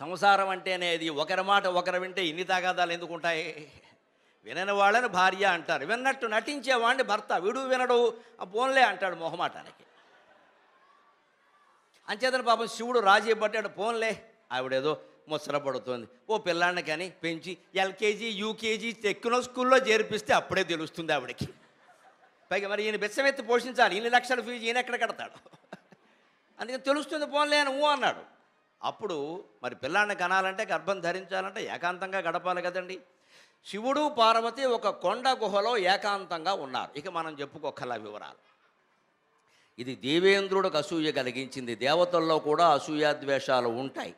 సంసారం అంటేనే అది. ఒకరి మాట ఒకరు వింటే ఇన్ని తగాదాలు ఎందుకు ఉంటాయి? వినని వాళ్ళని భార్య అంటారు. విన్నట్టు నటించేవాడిని భర్త. విడు వినడు ఆ పోన్లే అంటాడు మొహమాటానికి. అంచేతన పాపం శివుడు రాజీ పట్టాడు. పోన్లే. ఆవిడేదో ముసర పడుతోంది ఓ పిల్లాన్ని కానీ పెంచి ఎల్కేజీ యూకేజీ ఎక్కిన స్కూల్లో చేర్పిస్తే అప్పుడే తెలుస్తుంది ఆవిడకి. పైగా మరి ఈయన బెచ్చమెత్తి పోషించాలి. ఇన్ని లక్షల ఫీజు ఈయన ఎక్కడ కడతాడు? అందుకని తెలుస్తుంది పోన్లే అని ఊ అన్నాడు. అప్పుడు మరి పిల్లాన్ని కనాలంటే గర్భం ధరించాలంటే ఏకాంతంగా గడపాలి కదండి. శివుడు పార్వతి ఒక కొండ గుహలో ఏకాంతంగా ఉన్నారు. ఇక మనం చెప్పుకోకల వివరాలు. ఇది దేవేంద్రుడికి అసూయ కలిగించింది. దేవతల్లో కూడా అసూయాద్వేషాలు ఉంటాయి.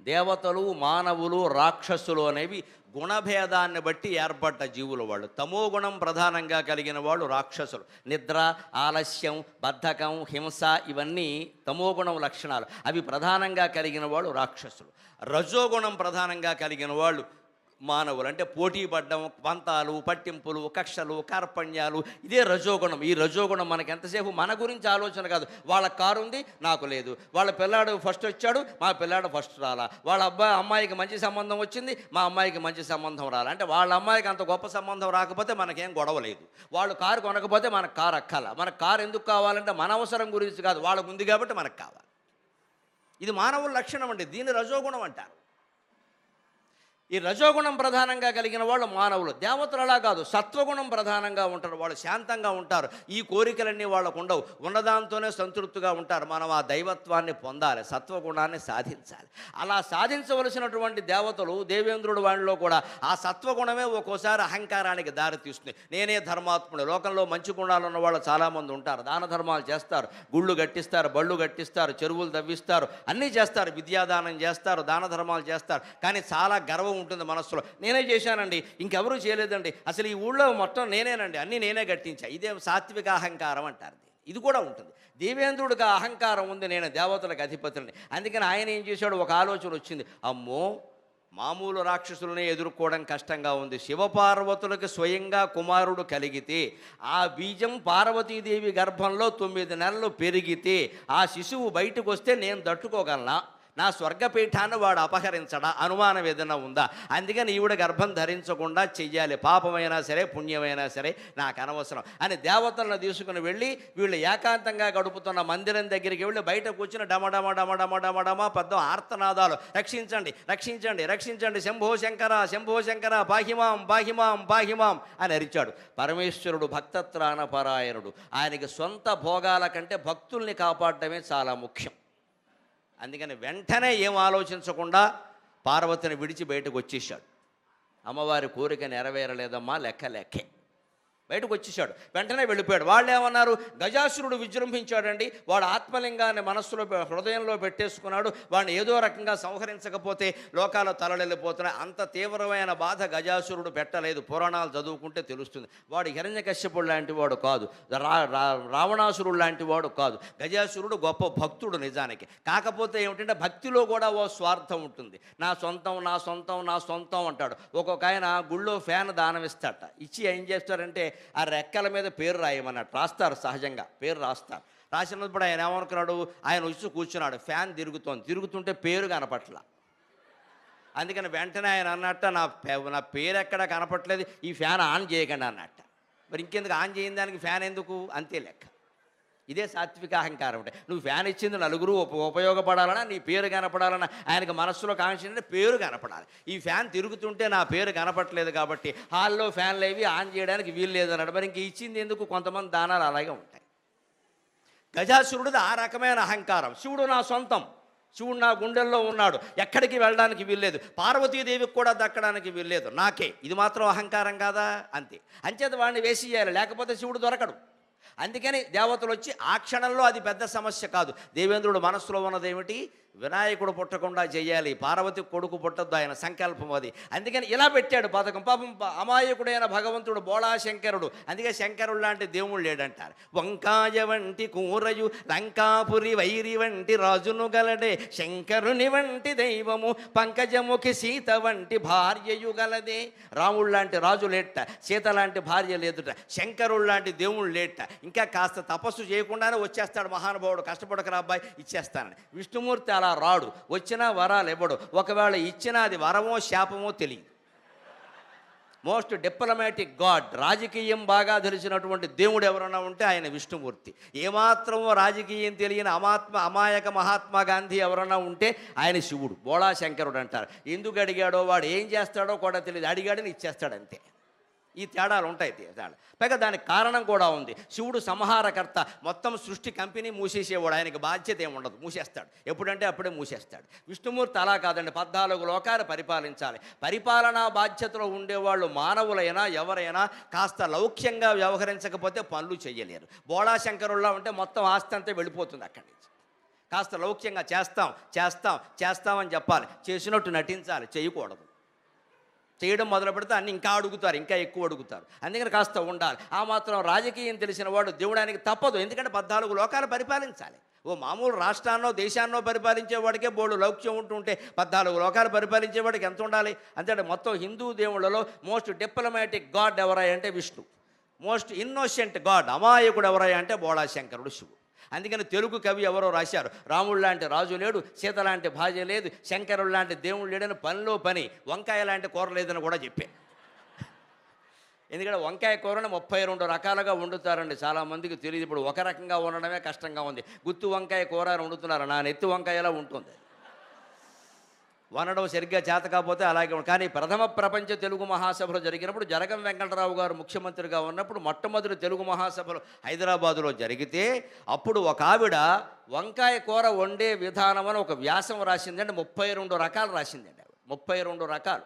దేవతలు మానవులు రాక్షసులు అనేవి గుణభేదాన్ని బట్టి ఏర్పడ్డ జీవులు వాళ్ళు. తమో గుణం ప్రధానంగా కలిగిన వాళ్ళు రాక్షసులు. నిద్ర ఆలస్యం బద్ధకం హింస ఇవన్నీ తమోగుణం లక్షణాలు. అవి ప్రధానంగా కలిగిన వాళ్ళు రాక్షసులు. రజోగుణం ప్రధానంగా కలిగిన వాళ్ళు మానవులు అంటే పోటీ పడ్డం పంతాలు పట్టింపులు కక్షలు కార్పణ్యాలు ఇదే రజోగుణం. ఈ రజోగుణం మనకి ఎంతసేపు? మన గురించి ఆలోచన కాదు. వాళ్ళ కారు ఉంది నాకు లేదు. వాళ్ళ పిల్లాడు ఫస్ట్ వచ్చాడు మా పిల్లాడు ఫస్ట్ రాలా. వాళ్ళ అబ్బాయి అమ్మాయికి మంచి సంబంధం వచ్చింది మా అమ్మాయికి మంచి సంబంధం రాలా. అంటే వాళ్ళ అమ్మాయికి అంత గొప్ప సంబంధం రాకపోతే మనకేం గొడవ లేదు. వాళ్ళు కారు కొనకపోతే మనకు కారు అక్కల. మనకు కారు ఎందుకు కావాలంటే మన అవసరం గురించి కాదు. వాళ్ళకు ఉంది కాబట్టి మనకు కావాలి. ఇది మానవుల లక్షణం అండి. దీన్ని రజోగుణం అంటారు. ఈ రజోగుణం ప్రధానంగా కలిగిన వాళ్ళు మానవులు. దేవతలు అలా కాదు. సత్వగుణం ప్రధానంగా ఉంటారు. వాళ్ళు శాంతంగా ఉంటారు. ఈ కోరికలన్నీ వాళ్ళకు ఉండవు. ఉన్నదాంతోనే సంతృప్తిగా ఉంటారు. మనం ఆ దైవత్వాన్ని పొందాలి. సత్వగుణాన్ని సాధించాలి. అలా సాధించవలసినటువంటి దేవతలు దేవేంద్రుడు వాడిలో కూడా ఆ సత్వగుణమే ఒక్కోసారి అహంకారానికి దారితీస్తుంది నేనే ధర్మాత్ముడు లోకంలో మంచి గుణాలు ఉన్న వాళ్ళు చాలామంది ఉంటారు. దాన ధర్మాలు చేస్తారు. గుళ్ళు కట్టిస్తారు. బళ్ళు కట్టిస్తారు. చెరువులు తవ్విస్తారు. అన్నీ చేస్తారు. విద్యాదానం చేస్తారు. దాన ధర్మాలు చేస్తారు. కానీ చాలా గర్వం ఉంటుంది మనస్సులో. నేనే చేశానండి. ఇంకెవరూ చేయలేదండి. అసలు ఈ ఊళ్ళో మొత్తం నేనేనండి. అన్నీ నేనే కట్టించా ఇదే సాత్విక అహంకారం అంటారు ఇది కూడా ఉంటుంది. దేవేంద్రుడికి అహంకారం ఉంది. నేను దేవతలకు అధిపతులని. అందుకని ఆయన ఏం చేశాడు? ఒక ఆలోచన వచ్చింది. అమ్మో మామూలు రాక్షసులనే ఎదుర్కోవడం కష్టంగా ఉంది. శివపార్వతులకు స్వయంగా కుమారుడు కలిగితే ఆ బీజం పార్వతీదేవి గర్భంలో తొమ్మిది నెలలు పెరిగితే ఆ శిశువు బయటకు వస్తే నేను తట్టుకోగలనా? నా స్వర్గపీఠాన్ని వాడు అపహరించడా? అనుమానం ఏదైనా ఉందా? అందుకని ఈవిడ గర్భం ధరించకుండా చెయ్యాలి. పాపమైనా సరే పుణ్యమైనా సరే నాకు అనవసరం. అని దేవతలను తీసుకుని వెళ్ళి వీళ్ళు ఏకాంతంగా గడుపుతున్న మందిరం దగ్గరికి వెళ్ళి బయట కూర్చుని డమడమ డమ డమడమ పెద్ద ఆర్తనాదాలు. రక్షించండి రక్షించండి రక్షించండి. శంభో శంకర శంభో శంకర పాహిమాం పాహిమాం పాహిమాం అని అరిచాడు. పరమేశ్వరుడు భక్తత్రాణ పరాయణుడు ఆయనకి సొంత భోగాల కంటే భక్తుల్ని కాపాడటమే చాలా ముఖ్యం. అందుకని వెంటనే ఏం ఆలోచించకుండా పార్వతిని విడిచి బయటకు వచ్చేసాడు అమ్మవారి కోరిక నెరవేరలేదమ్మా లెక్క లెక్కే. బయటకు వచ్చేసాడు. వెంటనే వెళ్ళిపోయాడు. వాళ్ళు ఏమన్నారు గజాసురుడు విజృంభించాడండి. వాడు ఆత్మలింగాన్ని మనస్సులో హృదయంలో పెట్టేసుకున్నాడు. వాడిని ఏదో రకంగా సంహరించకపోతే లోకాల తలలెళ్ళిపోతున్నాయి అంత తీవ్రమైన బాధ గజాసురుడు పెట్టలేదు. పురాణాలు చదువుకుంటే తెలుస్తుంది. వాడు హిరణ్యకశ్యపుడు లాంటి వాడు కాదు. రా రా- రావణాసురుడు లాంటి వాడు కాదు. గజాసురుడు గొప్ప భక్తుడు నిజానికి. కాకపోతే ఏమిటంటే భక్తిలో కూడా ఓ స్వార్థం ఉంటుంది. నా సొంతం నా సొంతం నా సొంతం అంటాడు. ఒక్కొక్క ఆయన గుళ్ళో ఫ్యాన్ దానం ఇస్తాట ఇచ్చి ఏం చేస్తారంటే ఆ రెక్కల మీద పేరు రాయమన్నట్టు రాస్తారు సహజంగా పేరు రాస్తారు. రాసినప్పుడు ఆయన ఏమనుకున్నాడు? ఆయన వచ్చి కూర్చున్నాడు. ఫ్యాన్ తిరుగుతోంది. తిరుగుతుంటే పేరు కనపట్ల. అందుకని వెంటనే ఆయన అన్నట్ట నా పే- నా పేరు ఎక్కడ కనపట్లేదు? ఈ ఫ్యాన్ ఆన్ చేయకండి అన్నట్ట. మరి ఇంకెందుకు? ఆన్ చేయని దానికి ఫ్యాన్ ఎందుకు? అంతే లెక్క. ఇదే సాత్విక అహంకారం అంటే. నువ్వు ఫ్యాన్ ఇచ్చింది నలుగురు ఉప ఉపయోగపడాలన్నా నీ పేరు కనపడాలన్నా ఆయనకు మనస్సులో కాంక్ష అంటే పేరు కనపడాలి. ఈ ఫ్యాన్ తిరుగుతుంటే నా పేరు కనపట్లేదు కాబట్టి హాల్లో ఫ్యాన్లు ఏవి ఆన్ చేయడానికి వీలు లేదన్నాడు మరి ఇంక ఇచ్చింది ఎందుకు? కొంతమంది దానాలు అలాగే ఉంటాయి. గజాసురుడిది ఆ రకమైన అహంకారం. శివుడు నా సొంతం. శివుడు నా గుండెల్లో ఉన్నాడు. ఎక్కడికి వెళ్ళడానికి వీల్లేదు పార్వతీదేవికి కూడా దక్కడానికి వీల్లేదు నాకే. ఇది మాత్రం అహంకారం కాదా? అంతే. అంచేత వాడిని వేసి చేయాలి లేకపోతే శివుడు దొరకడు. అందుకని దేవతలు వచ్చి ఆ క్షణంలో అది పెద్ద సమస్య కాదు. దేవేంద్రుడు మనస్సులో ఉన్నది ఏమిటి వినాయకుడు పుట్టకుండా చేయాలి పార్వతి కొడుకు పుట్టద్దు ఆయన సంకల్పం అది. అందుకని ఇలా పెట్టాడు పథకం పాపం అమాయకుడైన భగవంతుడు బోళా శంకరుడు అందుకే శంకరుడు లాంటి దేవుడు లేడంటారు. వంకాయ వంటి కూరయు లంకాపురి వైరి వంటి రాజును గలడే శంకరుని వంటి దైవము పంకజముఖి సీత వంటి భార్యయు గలదే. రాముడు లాంటి రాజు లేట సీత లాంటి భార్య లేదుట శంకరుడు లాంటి దేవుడు లేట. ఇంకా కాస్త తపస్సు చేయకుండానే వచ్చేస్తాడు మహానుభావుడు. కష్టపడకరా అబ్బాయి ఇచ్చేస్తానని. విష్ణుమూర్తి అలా రాడు. వచ్చినా వరాలు ఇవ్వడు. ఒకవేళ ఇచ్చినా అది వరమో శాపమో తెలియదు. మోస్ట్ డిప్లొమాటిక్ గాడ్ రాజకీయం బాగా తెలిసినటువంటి దేవుడు ఎవరైనా ఉంటే ఆయన విష్ణుమూర్తి. ఏమాత్రమో రాజకీయం తెలియని అమాత్మ అమాయక మహాత్మా గాంధీ ఎవరైనా ఉంటే ఆయన శివుడు బోళా శంకరుడు అంటారు. ఎందుకు అడిగాడో వాడు ఏం చేస్తాడో కూడా తెలియదు. అడిగాడని ఇచ్చేస్తాడంతే ఈ తేడాలు ఉంటాయి తేడా. పైగా దానికి కారణం కూడా ఉంది. శివుడు సంహారకర్త. మొత్తం సృష్టి కంపెనీ మూసేసేవాడు. ఆయనకి బాధ్యత ఏమి ఉండదు. మూసేస్తాడు. ఎప్పుడంటే అప్పుడే మూసేస్తాడు. విష్ణుమూర్తి అలా కాదండి. పద్నాలుగు లోకాలు పరిపాలించాలి. పరిపాలనా బాధ్యతలో ఉండేవాళ్ళు మానవులైనా ఎవరైనా కాస్త లౌక్యంగా వ్యవహరించకపోతే పనులు చేయలేరు. బోళాశంకరుల్లా ఉంటే మొత్తం ఆస్తి అంతా వెళ్ళిపోతుంది అక్కడి నుంచి. కాస్త లౌక్యంగా చేస్తాం చేస్తాం చేస్తామని చెప్పాలి. చేసినట్టు నటించాలి. చేయకూడదు. చేయడం మొదలు పెడితే అన్ని ఇంకా అడుగుతారు ఇంకా ఎక్కువ అడుగుతారు. అందుకని కాస్త ఉండాలి. ఆ మాత్రం రాజకీయం తెలిసిన వాడు దేవుడానికి తప్పదు. ఎందుకంటే పద్నాలుగు లోకాలు పరిపాలించాలి. ఓ మామూలు రాష్ట్రాన్నో దేశాన్నో పరిపాలించే వాడికే బోడు లౌక్యం ఉంటుంటే పద్నాలుగు లోకాలు పరిపాలించేవాడికి ఎంత ఉండాలి? అంతే మొత్తం హిందూ దేవుళ్ళలో మోస్ట్ డిప్లొమాటిక్ గాడ్ ఎవరై అంటే విష్ణు. మోస్ట్ ఇన్నోసెంట్ గాడ్ అమాయకుడు ఎవరై అంటే బోళాశంకరుడు శివుడు. అందుకని తెలుగు కవి ఎవరో రాశారు. రాముడు లాంటి రాజు లేడు సీత లాంటి భార్య లేదు శంకరుడు లాంటి దేవుడు లేడని పనిలో పని వంకాయ లాంటి కూర లేదని కూడా చెప్పే. ఎందుకంటే వంకాయ కూరని ముప్పై రెండు రకాలుగా వండుతారండి. చాలామందికి తెలియదు. ఇప్పుడు ఒక రకంగా వండడమే కష్టంగా ఉంది. గుత్తి వంకాయ కూర వండుతున్నారు. నా నెత్తి వంకాయలా ఉంటుంది. వనడం సరిగ్గా చేత కాకపోతే అలాగే కానీ ప్రథమ ప్రపంచ తెలుగు మహాసభలో జరిగినప్పుడు జరగం వెంకటరావు గారు ముఖ్యమంత్రిగా ఉన్నప్పుడు మొట్టమొదటి తెలుగు మహాసభలు హైదరాబాదులో జరిగితే అప్పుడు ఒక ఆవిడ వంకాయ కూర వండే విధానం అని ఒక వ్యాసం రాసిందండి. ముప్పై రెండు రకాలు రాసిందండి ముప్పై రెండు రకాలు.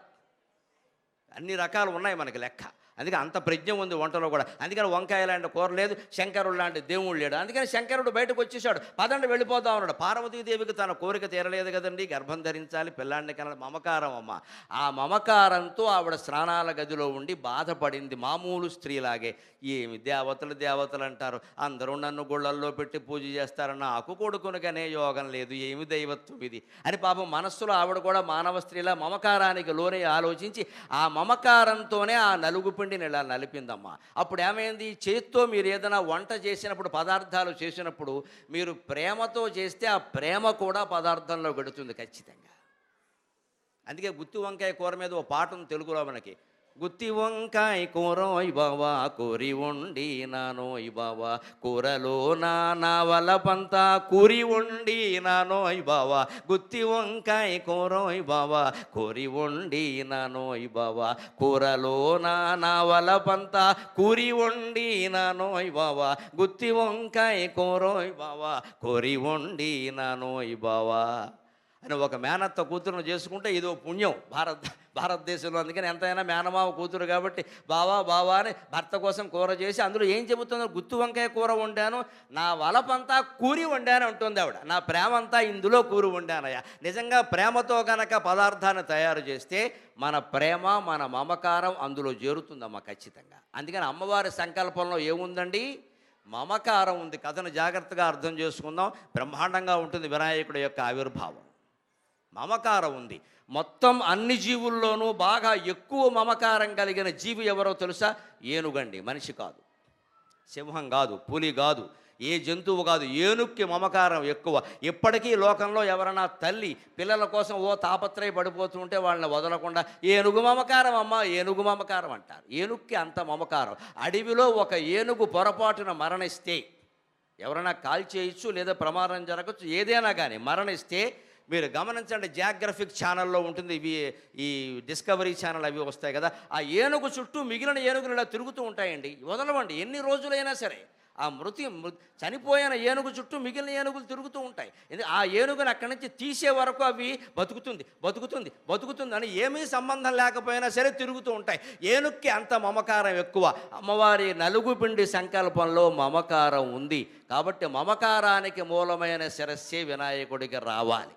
అన్ని రకాలు ఉన్నాయి మనకి లెక్క. అందుకే అంత ప్రజ్ఞ ఉంది వంటలో కూడా. అందుకని వంకాయ లాంటి కూర లేదు శంకరుడు లాంటి దేవుడు లేడు. అందుకని శంకరుడు బయటకు వచ్చేసాడు. పదండి వెళ్ళిపోదాం అన్నాడు. పార్వతీదేవికి తన కోరిక తీరలేదు కదండి. గర్భం ధరించాలి పిల్లాడిని కనాలి. మమకారం అమ్మ. ఆ మమకారంతో ఆవిడ స్నానాల గదిలో ఉండి బాధపడింది మామూలు స్త్రీలాగే. ఏమి దేవతలు దేవతలు అంటారు. అందరూ నన్ను గుళ్ళల్లో పెట్టి పూజ చేస్తారన్న నాకు కొడుకునకనే యోగం లేదు. ఏమి దైవత్వం ఇది? అని పాపం మనస్సులో ఆవిడ కూడా మానవ స్త్రీలా మమకారానికి లోనే ఆలోచించి ఆ మమకారంతోనే ఆ నలుగు పిండిని ఇలా నలిపిందమ్మా. అప్పుడు ఏమైంది? చేత్తో మీరు ఏదైనా వంట చేసినప్పుడు పదార్థాలు చేసినప్పుడు మీరు ప్రేమతో చేస్తే ఆ ప్రేమ కూడా పదార్థంలో గడుతుంది ఖచ్చితంగా. అందుకే గుత్తి వంకాయ కూర మీద ఓ పాట ఉంది తెలుగులో మనకి గుత్తి వంకాయ కూరోయ్ బావా కూరి వండి నానోయ్ బావా. కూరలో నా నావల పంత కూరి వండి నానోయ్ బావా. గుత్తి వంకాయ కూరోయ్ బావా కూరి వండి నానోయ్ బావా. కూరలో నా నావల పంత కూరి వండి నానోయ్ బావా. గుత్తి వంకాయ కూరోయ్ బావా కూరి వండి నానోయ్ బావా. అని ఒక మేనత్త కూతురును చేసుకుంటే ఇదో పుణ్యం. భారత భారతదేశంలో అందుకని ఎంతైనా మేనమావ కూతురు కాబట్టి బావా బావా అని భర్త కోసం కూర చేసి అందులో ఏం చెబుతుందో గుత్తి వంకాయ కూర వండాను నా వలపంతా కూరి వండాను అంటుంది ఆవిడ. నా ప్రేమ అంతా ఇందులో కూరి వండానయ్యా. నిజంగా ప్రేమతో గనక పదార్థాన్ని తయారు చేస్తే మన ప్రేమ మన మమకారం అందులో చేరుతుందమ్మా ఖచ్చితంగా. అందుకని అమ్మవారి సంకల్పంలో ఏముందండి? మమకారం ఉంది. కథను జాగ్రత్తగా అర్థం చేసుకుందాం. బ్రహ్మాండంగా ఉంటుంది వినాయకుడి యొక్క ఆవిర్భావం. మమకారం ఉంది. మొత్తం అన్ని జీవుల్లోనూ బాగా ఎక్కువ మమకారం కలిగిన జీవి ఎవరో తెలుసా? ఏనుగండి. మనిషి కాదు. సింహం కాదు పులి కాదు ఏ జంతువు కాదు ఏనుక్కి మమకారం ఎక్కువ. ఇప్పటికీ లోకంలో ఎవరైనా తల్లి పిల్లల కోసం ఓ తాపత్రయ పడిపోతూ ఉంటే వాళ్ళని వదలకుండా ఏనుగు మమకారం అమ్మ ఏనుగు మమకారం అంటారు. ఏనుక్కి అంత మమకారం. అడవిలో ఒక ఏనుగు పొరపాటున మరణిస్తే ఎవరైనా కాల్ చేయొచ్చు లేదా ప్రమాదం జరగచ్చు ఏదైనా కానీ మరణిస్తే మీరు గమనించండి జాగ్రఫిక్ ఛానల్లో ఉంటుంది ఇవి ఈ డిస్కవరీ ఛానల్ అవి వస్తాయి కదా. ఆ ఏనుగు చుట్టూ మిగిలిన ఏనుగులు ఇలా తిరుగుతూ ఉంటాయండి. వదలవండి ఎన్ని రోజులైనా సరే. ఆ మృతి మృ- చనిపోయిన ఏనుగు చుట్టూ మిగిలిన ఏనుగులు తిరుగుతూ ఉంటాయి. ఎందు- ఆ ఏనుగుని అక్కడి నుంచి తీసే వరకు అవి బతుకుతుంది బతుకుతుంది బతుకుతుంది అని ఏమీ సంబంధం లేకపోయినా సరే తిరుగుతూ ఉంటాయి. ఏనుక్కి అంత మమకారం ఎక్కువ. అమ్మవారి నలుగు పిండి సంకల్పంలో మమకారం ఉంది. కాబట్టి మమకారానికి మూలమైన శిరస్సే వినాయకుడికి రావాలి.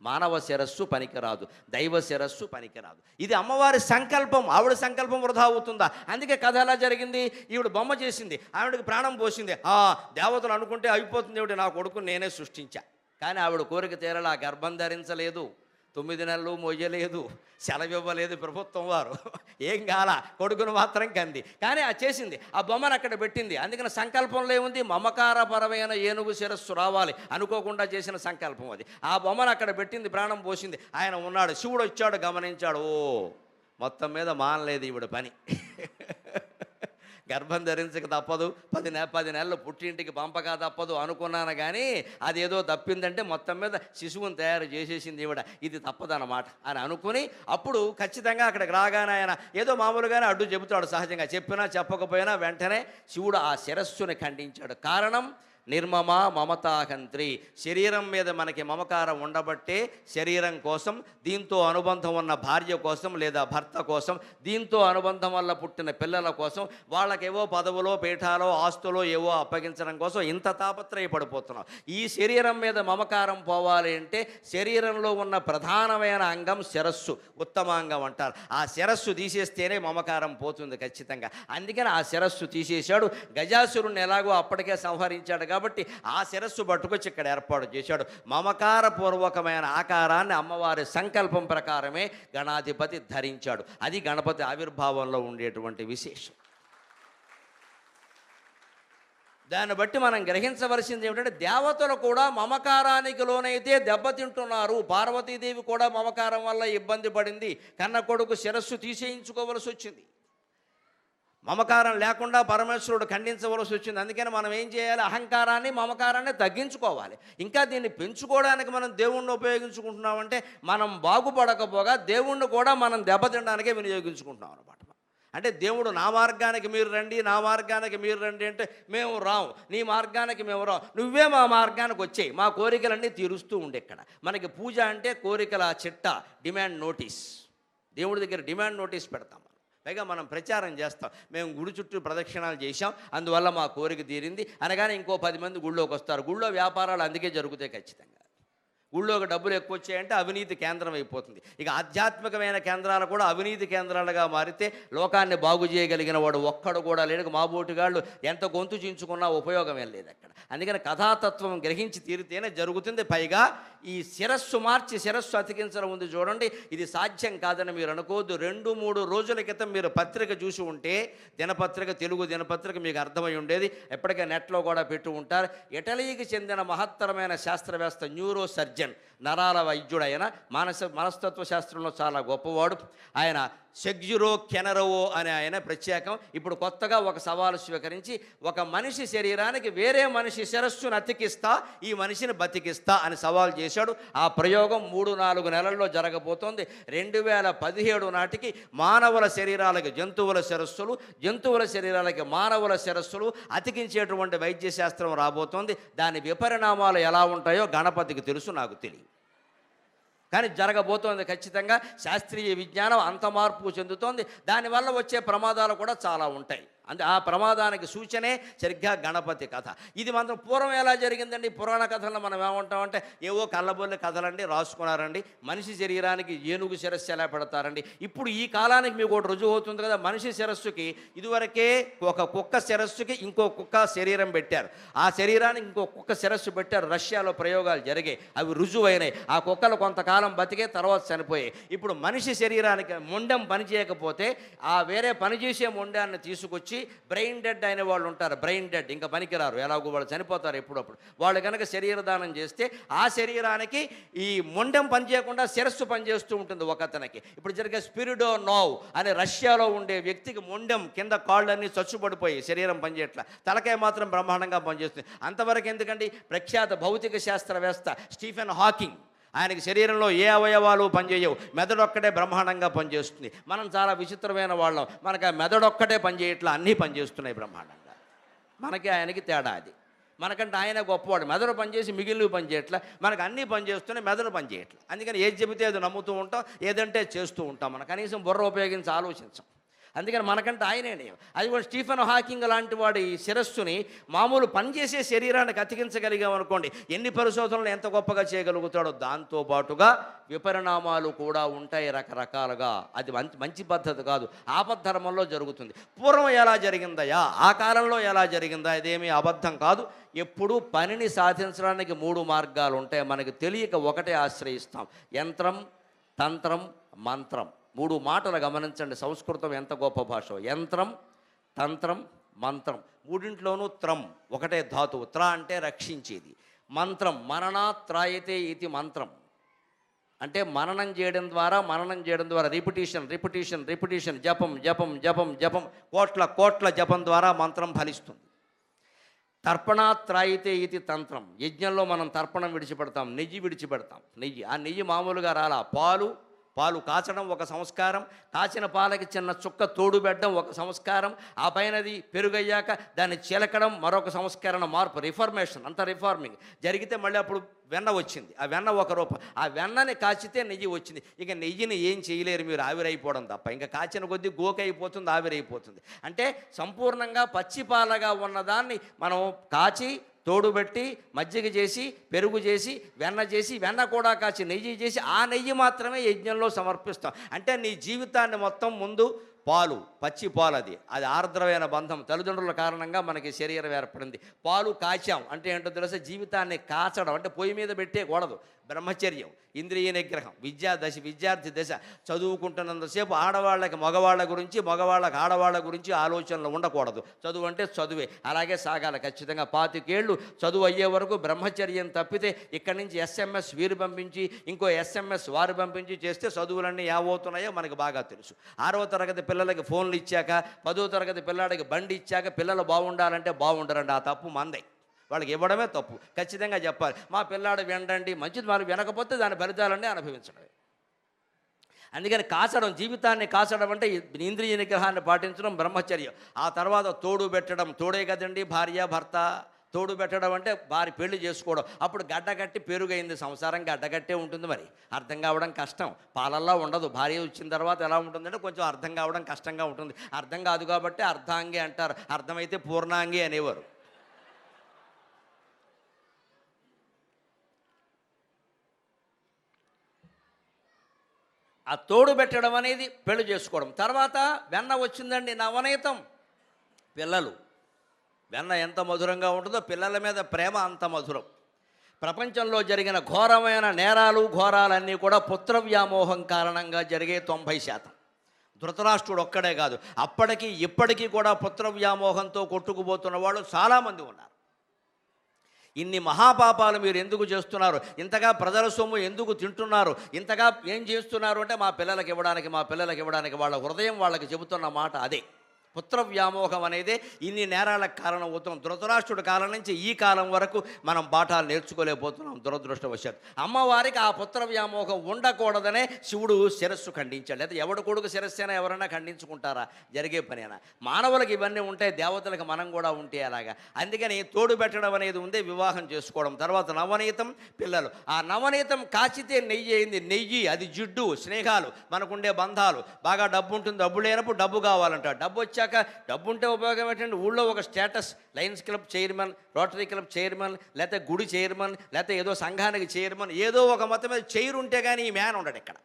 మానవ శిరస్సు పనికిరాదు దైవ శిరస్సు పనికిరాదు. ఇది అమ్మవారి సంకల్పం ఆవిడ సంకల్పం వృధా అవుతుందా? అందుకే కథ ఎలా జరిగింది? ఈవిడ బొమ్మ చేసింది ఆవిడకి ప్రాణం పోసింది. ఆ దేవతలు అనుకుంటే అయిపోతుంది ఈవిడ నా కొడుకు నేనే సృష్టించా. కానీ ఆవిడ కోరిక తీరలా గర్భం ధరించలేదు. తొమ్మిది నెలలు మొయ్యలేదు సెలవు ఇవ్వలేదు ప్రభుత్వం వారు. ఏం కాల కొడుకును మాత్రం కంది. కానీ అది చేసింది ఆ బొమ్మను అక్కడ పెట్టింది. అందుకని సంకల్పంలో ఏముంది? మమకారపరమైన ఏనుగు శిరస్సు రావాలి అనుకోకుండా చేసిన సంకల్పం అది. ఆ బొమ్మను అక్కడ పెట్టింది ప్రాణం పోసింది. ఆయన ఉన్నాడు శివుడు వచ్చాడు గమనించాడు ఓ మొత్తం మీద మానలేదు ఈవిడ పని. గర్భం ధరించక తప్పదు. పది నె పది నెలలు పుట్టింటికి పంపక తప్పదు అనుకున్నాను కానీ అదేదో తప్పిందంటే మొత్తం మీద శిశువుని తయారు చేసేసింది ఈవిడ. ఇది తప్పదన్నమాట అని అనుకుని అప్పుడు ఖచ్చితంగా అక్కడికి రాగానే ఆయన ఏదో మామూలుగానే అడ్డు చెబుతాడు సహజంగా. చెప్పినా చెప్పకపోయినా వెంటనే శివుడు ఆ శిరస్సుని ఖండించాడు. కారణం నిర్మమ మమతాహంత్రి. శరీరం మీద మనకి మమకారం ఉండబట్టే శరీరం కోసం దీంతో అనుబంధం ఉన్న భార్య కోసం లేదా భర్త కోసం దీంతో అనుబంధం వల్ల పుట్టిన పిల్లల కోసం వాళ్ళకేవో పదవులో పీఠాలో ఆస్తులో ఏవో అప్పగించడం కోసం ఇంత తాపత్రయపడిపోతున్నాం. ఈ శరీరం మీద మమకారం పోవాలి అంటే శరీరంలో ఉన్న ప్రధానమైన అంగం శిరస్సు ఉత్తమాంగం అంటారు. ఆ శిరస్సు తీసేస్తేనే మమకారం పోతుంది ఖచ్చితంగా. అందుకని ఆ శిరస్సు తీసేశాడు. గజాసురుణ్ణి ఎలాగో అప్పటికే సంహరించాడు కాబట్టి ఆ శిరస్సు పట్టుకొచ్చి ఇక్కడ ఏర్పాటు చేశాడు. మమకారపూర్వకమైన ఆకారాన్ని అమ్మవారి సంకల్పం ప్రకారమే గణాధిపతి ధరించాడు. అది గణపతి ఆవిర్భావంలో ఉండేటువంటి విశేషం. దాన్ని బట్టి మనం గ్రహించవలసింది ఏమిటంటే దేవతలు కూడా మమకారానికి లోనైతే దెబ్బతింటున్నారు. పార్వతీదేవి కూడా మమకారం వల్ల ఇబ్బంది పడింది. కన్న కొడుకు శిరస్సు తీసేయించుకోవలసి వచ్చింది. మమకారం లేకుండా పరమేశ్వరుడు ఖండించవలసి వచ్చింది. అందుకని మనం ఏం చేయాలి? అహంకారాన్ని మమకారాన్ని తగ్గించుకోవాలి. ఇంకా దీన్ని పెంచుకోవడానికి మనం దేవుణ్ణి ఉపయోగించుకుంటున్నామంటే మనం బాగుపడకపోగా దేవుణ్ణి కూడా మనం దెబ్బతినడానికే వినియోగించుకుంటున్నాం అనమాట అంటే దేవుడు నా మార్గానికి మీరు రండి నా మార్గానికి మీరు రండి అంటే మేము రాం నీ మార్గానికి మేము రాం నువ్వే మా మార్గానికి వచ్చేయి. మా కోరికలన్నీ తీరుస్తూ ఉండే ఇక్కడ. మనకి పూజ అంటే కోరికల చిట్ట డిమాండ్ నోటీస్. దేవుడి దగ్గర డిమాండ్ నోటీస్ పెడతాం పైగా మనం ప్రచారం చేస్తాం. మేము గుడి చుట్టూ ప్రదక్షిణాలు చేశాం. అందువల్ల మా కోరిక తీరింది. అనగానే ఇంకో పది మంది గుళ్ళోకి వస్తారు గుళ్ళో వ్యాపారాలు అందుకే జరుగుతాయి ఖచ్చితంగా. ఊళ్ళోకి డబ్బులు ఎక్కువ వచ్చాయంటే అవినీతి కేంద్రం అయిపోతుంది. ఇక ఆధ్యాత్మికమైన కేంద్రాలు కూడా అవినీతి కేంద్రాలుగా మారితే లోకాన్ని బాగు చేయగలిగిన వాడు ఒక్కడు కూడా లేడు. మాబోటిగాళ్ళు ఎంత గొంతు చించుకున్నా ఉపయోగం లేదు అక్కడ. అందుకని కథాతత్వం గ్రహించి తీరితేనే జరుగుతుంది. పైగా ఈ శిరస్సు మార్చి శిరస్సు అతికించడం ఉంది చూడండి. ఇది సాధ్యం కాదని మీరు అనుకోవద్దు. రెండు మూడు రోజుల క్రితం మీరు పత్రిక చూసి ఉంటే దినపత్రిక తెలుగు దినపత్రిక మీకు అర్థమై ఉండేది. ఎప్పటికే నెట్లో కూడా పెట్టి ఉంటారు. ఇటలీకి చెందిన మహత్తరమైన శాస్త్రవేత్త న్యూరో సర్జన్ నరాల వైద్యుడైన మానస మనస్తత్వ శాస్త్రంలో చాలా గొప్పవాడు. ఆయన సెగ్జురో కెనరవో అనే ఆయన ప్రత్యేకం. ఇప్పుడు కొత్తగా ఒక సవాలు స్వీకరించి ఒక మనిషి శరీరానికి వేరే మనిషి శిరస్సును అతికిస్తా ఈ మనిషిని బతికిస్తా అని సవాల్ చేశాడు. ఆ ప్రయోగం మూడు నాలుగు నెలల్లో జరగబోతోంది. రెండు వేల పదిహేడు నాటికి మానవుల శరీరాలకి జంతువుల శిరస్సులు జంతువుల శరీరాలకి మానవుల శిరస్సులు అతికించేటువంటి వైద్య శాస్త్రం రాబోతోంది. దాని విపరిణామాలు ఎలా ఉంటాయో గణపతికి తెలుసు నాకు తెలియదు. కానీ జరగబోతోంది ఖచ్చితంగా శాస్త్రీయ విజ్ఞానం అంత మార్పు చెందుతోంది. దానివల్ల వచ్చే ప్రమాదాలు కూడా చాలా ఉంటాయి. అంటే ఆ ప్రమాదానికి సూచనే సరిగ్గా గణపతి కథ. ఇది మాత్రం పూర్వం ఎలా జరిగిందండి? పురాణ కథల్లో మనం ఏమంటామంటే ఏవో కళ్ళబొల్లి కథలండి రాసుకున్నారండి. మనిషి శరీరానికి ఏనుగు శిరస్సు ఎలా పెడతారండి? ఇప్పుడు ఈ కాలానికి మీకు ఒకటి రుజువు అవుతుంది కదా మనిషి శిరస్సుకి ఇదివరకే ఒక కుక్క శిరస్సుకి ఇంకో కుక్క శరీరం పెట్టారు. ఆ శరీరానికి ఇంకో కుక్క శిరస్సు పెట్టారు. రష్యాలో ప్రయోగాలు జరిగాయి. అవి రుజువైనాయి. ఆ కుక్కలు కొంతకాలం బతికే తర్వాత చనిపోయాయి. ఇప్పుడు మనిషి శరీరానికి ముండం పనిచేయకపోతే ఆ వేరే పనిచేసే మొండాన్ని తీసుకొచ్చి బ్రెయిన్ డెడ్ అయిన వాళ్ళు ఉంటారు. Brain dead. ఇంకా పనికిరారు. ఎలాగో వాళ్ళు చనిపోతారు ఎప్పుడప్పుడు. వాళ్ళు కనుక శరీర దానం చేస్తే ఆ శరీరానికి ఈ మొండెం పనిచేయకుండా శిరస్సు పనిచేస్తూ ఉంటుంది ఒక అతనికి. ఇప్పుడు జరిగే స్పిరిడో నోవ్ అనే రష్యాలో ఉండే వ్యక్తికి మొండెం కింద కాళ్ళన్నీ చచ్చుపడిపోయి శరీరం పనిచేయట్ల తలకాయ మాత్రం బ్రహ్మాండంగా పనిచేస్తుంది అంతవరకు ఎందుకండి? ప్రఖ్యాత భౌతిక శాస్త్రవేత్త స్టీఫెన్ హాకింగ్. ఆయనకి శరీరంలో ఏ అవయవాలు పనిచేయవు. మెదడొక్కటే బ్రహ్మాండంగా పనిచేస్తుంది. మనం చాలా విచిత్రమైన వాళ్ళం. మనకు ఆ మెదడొక్కటే పనిచేయట్లా అన్నీ పనిచేస్తున్నాయి బ్రహ్మాండంగా. మనకి ఆయనకి తేడా అది. మనకంటే ఆయన గొప్పవాడు. మెదడు పనిచేసి మిగిలినవి పనిచేయట్లే. మనకు అన్నీ పనిచేస్తున్నాయి మెదడు పనిచేయట్లే. అందుకని ఏది చెబితే అది నమ్ముతూ ఉంటాం ఏదంటే చేస్తూ ఉంటాం మనం. కనీసం బుర్ర ఉపయోగించి ఆలోచించాం. అందుకని మనకంటే ఆయనే నయం. అది కూడా స్టీఫెన్ హాకింగ్ లాంటి వాడి శిరస్సుని మామూలు పనిచేసే శరీరానికి అతికించగలిగాం అనుకోండి. ఎన్ని పరిశోధనలు ఎంత గొప్పగా చేయగలుగుతాడో దాంతో పాటుగా విపరిణామాలు కూడా ఉంటాయి రకరకాలుగా. అది మంచి మంచి పద్ధతి కాదు. ఆపద్ధర్మంలో జరుగుతుంది. పూర్వం ఎలా జరిగిందయా ఆ కాలంలో ఎలా జరిగిందా? ఇదేమీ అబద్ధం కాదు. ఎప్పుడూ పనిని సాధించడానికి మూడు మార్గాలు ఉంటాయి. మనకు తెలియక ఒకటే ఆశ్రయిస్తాం. యంత్రం తంత్రం మంత్రం. మూడు మాటలు గమనించండి. సంస్కృతం ఎంత గొప్ప భాష? యంత్రం తంత్రం మంత్రం. మూడింట్లోనూ త్రం ఒకటే ధాతువు. త్ర అంటే రక్షించేది. మంత్రం మరణాత్రాయతే ఇది మంత్రం. అంటే మననం చేయడం ద్వారా మననం చేయడం ద్వారా రిపిటీషన్ రిపిటీషన్ రిపిటీషన్ జపం జపం జపం జపం కోట్ల కోట్ల జపం ద్వారా మంత్రం ఫలిస్తుంది. తర్పణాత్రాయితే ఇది తంత్రం. యజ్ఞంలో మనం తర్పణం విడిచిపెడతాం నెయ్యి విడిచిపెడతాం. నెయ్యి ఆ నెయ్యి మామూలుగా రాలా. పాలు పాలు కాచడం ఒక సంస్కారం కాచిన పాలకి చిన్న చుక్క తోడు పెట్టడం ఒక సంస్కారం ఆ పైనది పెరుగయ్యాక దాన్ని చిలకడం మరొక సంస్కరణ మార్పు రిఫర్మేషన్ అంత రిఫార్మింగ్ జరిగితే మళ్ళీ అప్పుడు వెన్న వచ్చింది. ఆ వెన్న ఒక రూపం. ఆ వెన్నని కాచితే నెయ్యి వచ్చింది. ఇక నెయ్యిని ఏం చేయలేరు మీరు ఆవిరైపోవడం తప్ప. ఇంకా కాచిన కొద్దీ గోకైపోతుంది ఆవిరైపోతుంది. అంటే సంపూర్ణంగా పచ్చిపాలగా ఉన్నదాన్ని మనం కాచి తోడుబెట్టి మజ్జిగ చేసి పెరుగు చేసి వెన్న చేసి వెన్న కూడా కాచి నెయ్యి చేసి ఆ నెయ్యి మాత్రమే యజ్ఞంలో సమర్పిస్తాం. అంటే నీ జీవితాన్ని మొత్తం ముందు పాలు పచ్చి పాలు అది. అది ఆర్ద్రమైన బంధం. తల్లిదండ్రుల కారణంగా మనకి శరీరం ఏర్పడింది. పాలు కాచాం అంటే ఏంటో తెలుసా? జీవితాన్ని కాచడం అంటే పొయ్యి మీద పెట్టేకూడదు బ్రహ్మచర్యం ఇంద్రియ నిగ్రహం విద్యా దశ విద్యార్థి దశ. చదువుకుంటున్నంతసేపు ఆడవాళ్ళకి మగవాళ్ళ గురించి మగవాళ్ళకి ఆడవాళ్ళ గురించి ఆలోచనలు ఉండకూడదు. చదువు అంటే చదువే. అలాగే సాగాలి ఖచ్చితంగా. పాతికేళ్ళు చదువు అయ్యే వరకు బ్రహ్మచర్యం తప్పితే ఇక్కడి నుంచి ఎస్ఎంఎస్ వీరు పంపించి ఇంకో ఎస్ఎంఎస్ వారు పంపించి చేస్తే చదువులన్నీ ఏమవుతున్నాయో మనకు బాగా తెలుసు. ఆరవ తరగతి పిల్లలకి ఫోన్లు ఇచ్చాక పదో తరగతి పిల్లాడికి బండి ఇచ్చాక పిల్లలు బాగుండాలంటే బాగుండరండి. ఆ తప్పు మందే. వాళ్ళకి ఇవ్వడమే తప్పు. ఖచ్చితంగా చెప్పాలి. మా పిల్లాడు వినండి మంచిది మరి వినకపోతే దాని ఫలితాలన్నీ అనుభవించడమే. అందుకని కాచడం జీవితాన్ని కాచడం అంటే ఇంద్రియ నిగ్రహాన్ని పాటించడం బ్రహ్మచర్యం. ఆ తర్వాత తోడు పెట్టడం తోడే కదండి భార్య భర్త. తోడు పెట్టడం అంటే వారి పెళ్ళి చేసుకోవడం. అప్పుడు గడ్డగట్టి పెరుగైంది సంసారం గడ్డగట్టే ఉంటుంది మరి. అర్థం కావడం కష్టం. పాలల్లో ఉండదు. భార్య వచ్చిన తర్వాత ఎలా ఉంటుందంటే కొంచెం అర్థం కావడం కష్టంగా ఉంటుంది. అర్థం కాదు కాబట్టి అర్ధాంగి అంటారు. అర్థమైతే పూర్ణాంగి అనేవారు. ఆ తోడు పెట్టడం అనేది పెళ్ళి చేసుకోవడం. తర్వాత వెన్న వచ్చిందండి నవనీతం. పిల్లలు. వెన్న ఎంత మధురంగా ఉంటుందో పిల్లల మీద ప్రేమ అంత మధురం. ప్రపంచంలో జరిగిన ఘోరమైన నేరాలు ఘోరాలన్నీ కూడా పుత్ర వ్యామోహం కారణంగా జరిగే తొంభై శాతం. ధృతరాష్ట్రుడు ఒక్కడే కాదు అప్పటికి ఇప్పటికీ కూడా పుత్ర వ్యామోహంతో కొట్టుకుపోతున్న వాళ్ళు చాలామంది ఉన్నారు. ఇన్ని మహాపాపాలు మీరు ఎందుకు చేస్తున్నారు? ఇంతగా ప్రజల సొమ్ము ఎందుకు తింటున్నారు? ఇంతగా ఏం చేస్తున్నారు అంటే మా పిల్లలకి ఇవ్వడానికి మా పిల్లలకి ఇవ్వడానికి వాళ్ళ హృదయం వాళ్ళకి చెబుతున్న మాట అదే. పుత్ర వ్యామోహం అనేది ఇన్ని నేరాలకు కారణం అవుతున్నాం. ధృతరాష్ట్రుడి కాలం నుంచి ఈ కాలం వరకు మనం పాఠాలు నేర్చుకోలేకపోతున్నాం దురదృష్టవశాత్ అమ్మవారికి ఆ పుత్ర వ్యామోహం ఉండకూడదనే శివుడు శిరస్సు ఖండించాడు. లేదా ఎవడు కొడుకు శిరస్సు అయినా ఎవరైనా ఖండించుకుంటారా? జరిగే పనేనా? మానవులకు ఇవన్నీ ఉంటే దేవతలకు మనం కూడా ఉంటే అలాగా అందుకని తోడు పెట్టడం అనేది ఉంది వివాహం చేసుకోవడం. తర్వాత నవనీతం పిల్లలు. ఆ నవనీతం కాచితే నెయ్యి అయింది. నెయ్యి అది జిడ్డు స్నేహాలు మనకుండే బంధాలు. బాగా డబ్బు ఉంటుంది. డబ్బు లేనప్పుడు డబ్బు కావాలంట డబ్బు వచ్చాక డబ్బు ఉంటే ఉపయోగం ఏంటంటే ఊళ్ళో ఒక status Lions Club chairman Rotary Club chairman లేకపోతే గుడి చైర్మన్ లేకపోతే ఏదో సంఘానికి చైర్మన్ ఏదో ఒక మొత్తం మీద చైర్ ఉంటే కానీ ఈ మ్యాన్ ఉండడు ఇక్కడ.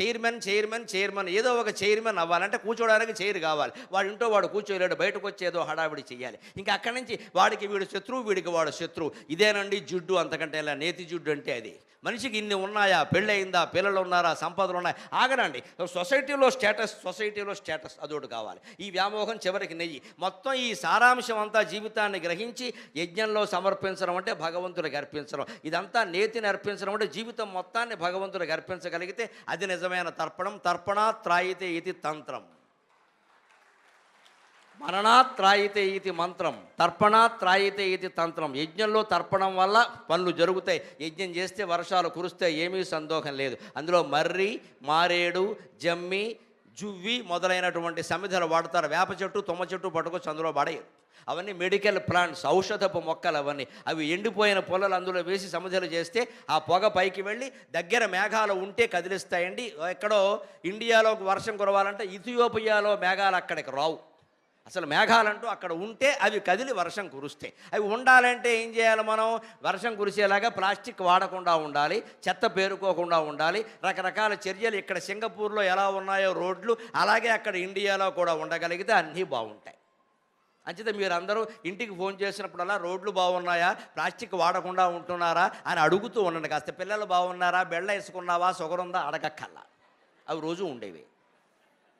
చైర్మన్ చైర్మన్ చైర్మన్ ఏదో ఒక చైర్మన్ అవ్వాలంటే కూర్చోవడానికి చైర్ కావాలి. వాడు ఇంటో వాడు కూర్చోలేడు బయటకు వచ్చి ఏదో హడావిడి చేయాలి ఇంకా అక్కడి నుంచి వాడికి వీడు శత్రువు వీడికి వాడు శత్రువు. ఇదేనండి జిడ్డు అంతకంటే ఇలా నేతి జిడ్డు అంటే అది. మనిషికి ఇన్ని ఉన్నాయా? పెళ్ళయిందా? పిల్లలు ఉన్నారా? సంపదలు ఉన్నాయా? ఆగనండి. సొసైటీలో స్టేటస్ సొసైటీలో స్టేటస్ అదోడు కావాలి. ఈ వ్యామోహం చివరికి నెయ్యి. మొత్తం ఈ సారాంశం అంతా జీవితాన్ని గ్రహించి యజ్ఞంలో సమర్పించడం అంటే భగవంతుడికి అర్పించడం. ఇదంతా నేతిని అర్పించడం అంటే జీవితం మొత్తాన్ని భగవంతుడికి అర్పించగలిగితే అది నిజం. నిజమైన తర్పణం తర్పణాత్రాయితే ఇది తంత్రం. మరణాత్రాయితే ఇది మంత్రం. తర్పణాత్రాయితే ఇది తంత్రం. యజ్ఞంలో తర్పణం వల్ల పనులు జరుగుతాయి. యజ్ఞం చేస్తే వర్షాలు కురిస్తే ఏమీ సందోహం లేదు. అందులో మర్రి మారేడు జమ్మి జువ్వి మొదలైనటువంటి సమిధలు వాడతారు. వేప చెట్టు తుమ్మ చెట్టు పట్టుకొచ్చి అందులో పడేయరు అవన్నీ మెడికల్ ప్లాంట్స్ ఔషధపు మొక్కలు అవన్నీ. అవి ఎండిపోయిన పొలలు అందులో వేసి సమిధలు చేస్తే ఆ పొగ పైకి వెళ్ళి దగ్గర మేఘాలు ఉంటే కదిలిస్తాయండి. ఎక్కడో ఇండియాలో వర్షం కురవాలంటే ఇథియోపియాలో మేఘాలు అక్కడికి రావు. అసలు మేఘాలంటూ అక్కడ ఉంటే అవి కదిలి వర్షం కురుస్తాయి. అవి ఉండాలంటే ఏం చేయాలి మనం? వర్షం కురిసేలాగా ప్లాస్టిక్ వాడకుండా ఉండాలి చెత్త పేరుకోకుండా ఉండాలి. రకరకాల చర్యలు ఇక్కడ సింగపూర్లో ఎలా ఉన్నాయో రోడ్లు అలాగే అక్కడ ఇండియాలో కూడా ఉండగలిగితే అన్నీ బాగుంటాయి. అంచేత అందరూ ఇంటికి ఫోన్ చేసినప్పుడల్లా రోడ్లు బాగున్నాయా? ప్లాస్టిక్ వాడకుండా ఉంటున్నారా? అని అడుగుతూ ఉండండి. కాస్త పిల్లలు బాగున్నారా? బెళ్ళ వేసుకున్నావా? సుగరుందా? అడగక్కల్లా అవి రోజు ఉండేవి.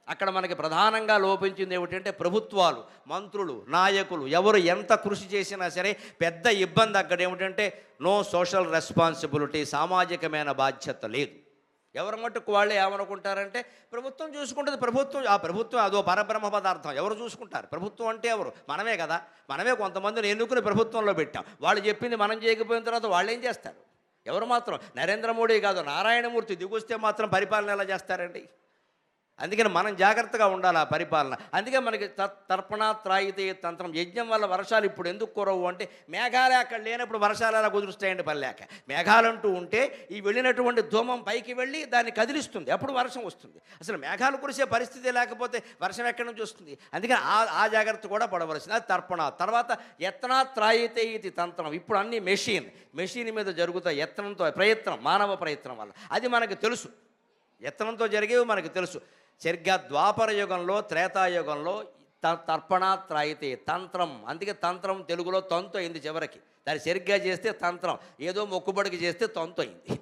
అక్కడ మనకి ప్రధానంగా లోపించింది ఏమిటంటే ప్రభుత్వాలు మంత్రులు నాయకులు. ఎవరు ఎంత కృషి చేసినా సరే పెద్ద ఇబ్బంది అక్కడ ఏమిటంటే నో సోషల్ రెస్పాన్సిబిలిటీ సామాజికమైన బాధ్యత లేదు. ఎవరి మట్టుకు వాళ్ళు ఏమనుకుంటారంటే ప్రభుత్వం చూసుకుంటుంది ప్రభుత్వం ఆ ప్రభుత్వం అదో పరబ్రహ్మ పదార్థం. ఎవరు చూసుకుంటారు? ప్రభుత్వం అంటే ఎవరు? మనమే కదా. మనమే కొంతమందిని ఎన్నుకుని ప్రభుత్వంలో పెట్టాం. వాళ్ళు చెప్పింది మనం చేయకపోయిన తర్వాత వాళ్ళు ఏం చేస్తారు? ఎవరు మాత్రం? నరేంద్ర మోడీ కాదు నారాయణమూర్తి దిగుస్తే మాత్రం పరిపాలన ఎలా చేస్తారండి? అందుకని మనం జాగ్రత్తగా ఉండాలి ఆ పరిపాలన. అందుకే మనకి త- తర్పణ త్రాయితే తంత్రం. యజ్ఞం వల్ల వర్షాలు ఇప్పుడు ఎందుకు కురవు అంటే మేఘాలే అక్కడ లేనప్పుడు వర్షాలు అలా కుదురుస్తాయండి పల్లెక? మేఘాలంటూ ఉంటే ఈ వెళ్ళినటువంటి ధూమం పైకి వెళ్ళి దాన్ని కదిలిస్తుంది. అప్పుడు వర్షం వస్తుంది. అసలు మేఘాలు కురిసే పరిస్థితి లేకపోతే వర్షం ఎక్కడి నుంచి వస్తుంది? అందుకని ఆ ఆ జాగ్రత్త కూడా పడవలసింది. అది తర్పణ. తర్వాత యత్నా త్రాయితే ఇది తంత్రం. ఇప్పుడు అన్ని మెషిన్. మెషిన్ మీద జరుగుతాయి యత్నంతో ప్రయత్నం మానవ ప్రయత్నం వల్ల. అది మనకు తెలుసు. యత్నంతో జరిగేవి మనకు తెలుసు. సరిగ్గా ద్వాపర యుగంలో త్రేతాయుగంలో త- తర్పణ త్రాయితే తంత్రం. అందుకే తంత్రం తెలుగులో తంతు అయింది చివరికి. దాన్ని సరిగ్గా చేస్తే తంత్రం. ఏదో మొక్కుబడికి చేస్తే తంతు అయింది.